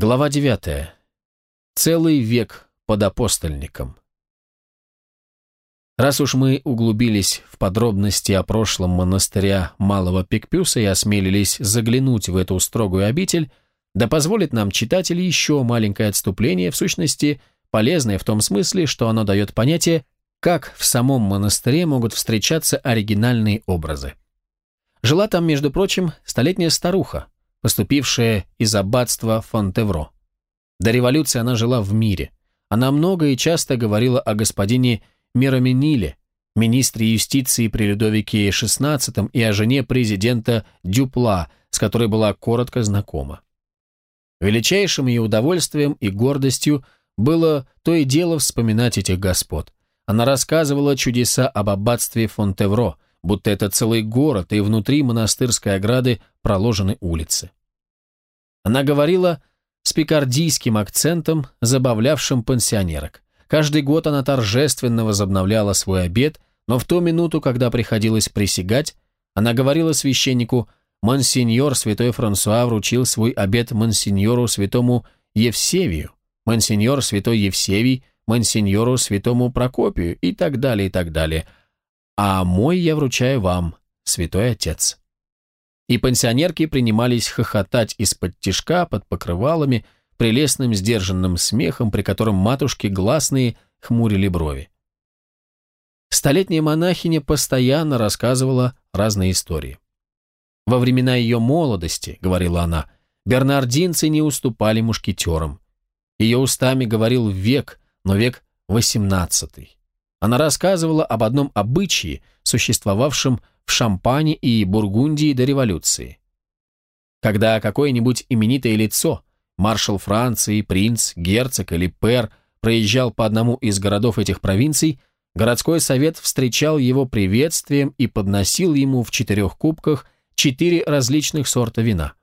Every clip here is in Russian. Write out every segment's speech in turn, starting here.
Глава 9. Целый век под апостольником. Раз уж мы углубились в подробности о прошлом монастыря Малого Пикпюса и осмелились заглянуть в эту строгую обитель, да позволит нам читатель еще маленькое отступление, в сущности, полезное в том смысле, что оно дает понятие, как в самом монастыре могут встречаться оригинальные образы. Жила там, между прочим, столетняя старуха, поступившая из аббатства Фонтевро. До революции она жила в мире. Она много и часто говорила о господине Миромениле, министре юстиции при Людовике XVI и о жене президента Дюпла, с которой была коротко знакома. Величайшим ее удовольствием и гордостью было то и дело вспоминать этих господ. Она рассказывала чудеса об аббатстве Фонтевро, будто это целый город, и внутри монастырской ограды проложены улицы. Она говорила с пикардийским акцентом, забавлявшим пенсионерок. Каждый год она торжественно возобновляла свой обед, но в ту минуту, когда приходилось присягать, она говорила священнику «Монсеньор святой Франсуа вручил свой обед монсеньору святому Евсевию, монсеньор святой Евсевий, монсеньору святому Прокопию» и так далее, и так далее. «А мой я вручаю вам, святой отец» и пансионерки принимались хохотать из-под тишка под покрывалами, прелестным сдержанным смехом, при котором матушки гласные хмурили брови. Столетняя монахиня постоянно рассказывала разные истории. Во времена ее молодости, говорила она, бернардинцы не уступали мушкетерам. Ее устами говорил век, но век XVIII. Она рассказывала об одном обычае, существовавшем в Шампане и Бургундии до революции. Когда какое-нибудь именитое лицо, маршал Франции, принц, герцог или пэр, проезжал по одному из городов этих провинций, городской совет встречал его приветствием и подносил ему в четырех кубках четыре различных сорта вина.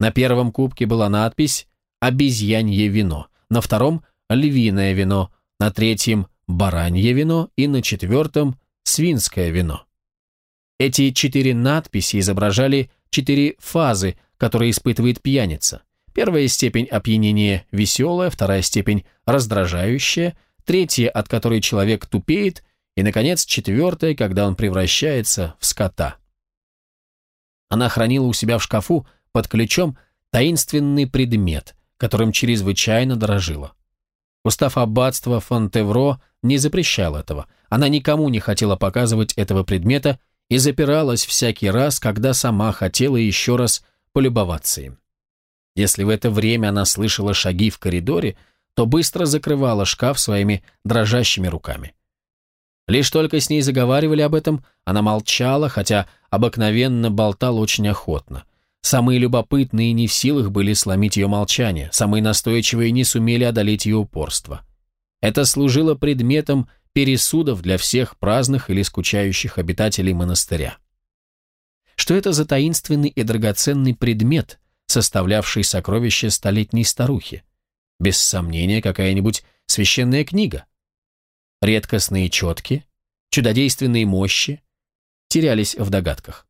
На первом кубке была надпись «Обезьянье вино», на втором «Львиное вино», на третьем «Баранье вино» и на четвертом «Свинское вино». Эти четыре надписи изображали четыре фазы, которые испытывает пьяница. Первая степень опьянения веселая, вторая степень раздражающая, третья, от которой человек тупеет, и, наконец, четвертая, когда он превращается в скота. Она хранила у себя в шкафу под ключом таинственный предмет, которым чрезвычайно дорожила. Устав аббатства Фонтевро не запрещал этого. Она никому не хотела показывать этого предмета и запиралась всякий раз, когда сама хотела еще раз полюбоваться им. Если в это время она слышала шаги в коридоре, то быстро закрывала шкаф своими дрожащими руками. Лишь только с ней заговаривали об этом, она молчала, хотя обыкновенно болтала очень охотно. Самые любопытные не в силах были сломить ее молчание, самые настойчивые не сумели одолеть ее упорство. Это служило предметом пересудов для всех праздных или скучающих обитателей монастыря. Что это за таинственный и драгоценный предмет, составлявший сокровище столетней старухи? Без сомнения, какая-нибудь священная книга. Редкостные четки, чудодейственные мощи терялись в догадках.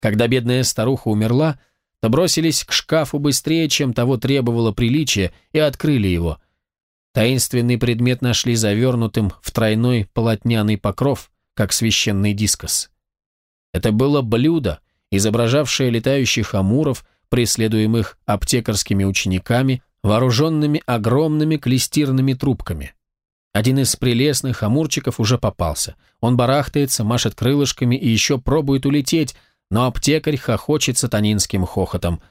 Когда бедная старуха умерла, то бросились к шкафу быстрее, чем того требовало приличие, и открыли его, Таинственный предмет нашли завернутым в тройной полотняный покров, как священный дискос. Это было блюдо, изображавшее летающих амуров, преследуемых аптекарскими учениками, вооруженными огромными клестирными трубками. Один из прелестных амурчиков уже попался. Он барахтается, машет крылышками и еще пробует улететь, но аптекарь хохочет сатанинским хохотом.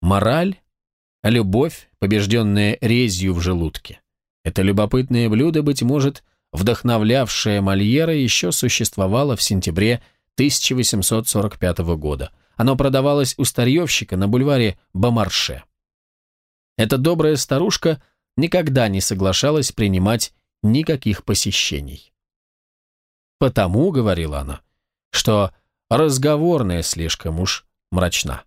Мораль — любовь, побежденная резью в желудке. Это любопытное блюдо, быть может, вдохновлявшее Мольера, еще существовало в сентябре 1845 года. Оно продавалось у старьевщика на бульваре Бомарше. Эта добрая старушка никогда не соглашалась принимать никаких посещений. «Потому, — говорила она, — что разговорная слишком уж мрачна».